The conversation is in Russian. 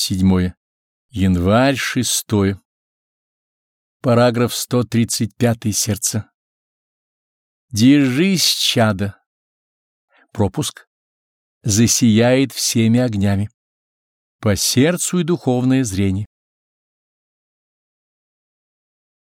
Седьмое. Январь, шестое. Параграф 135 сердца. Держись, чада. Пропуск. Засияет всеми огнями. По сердцу и духовное зрение.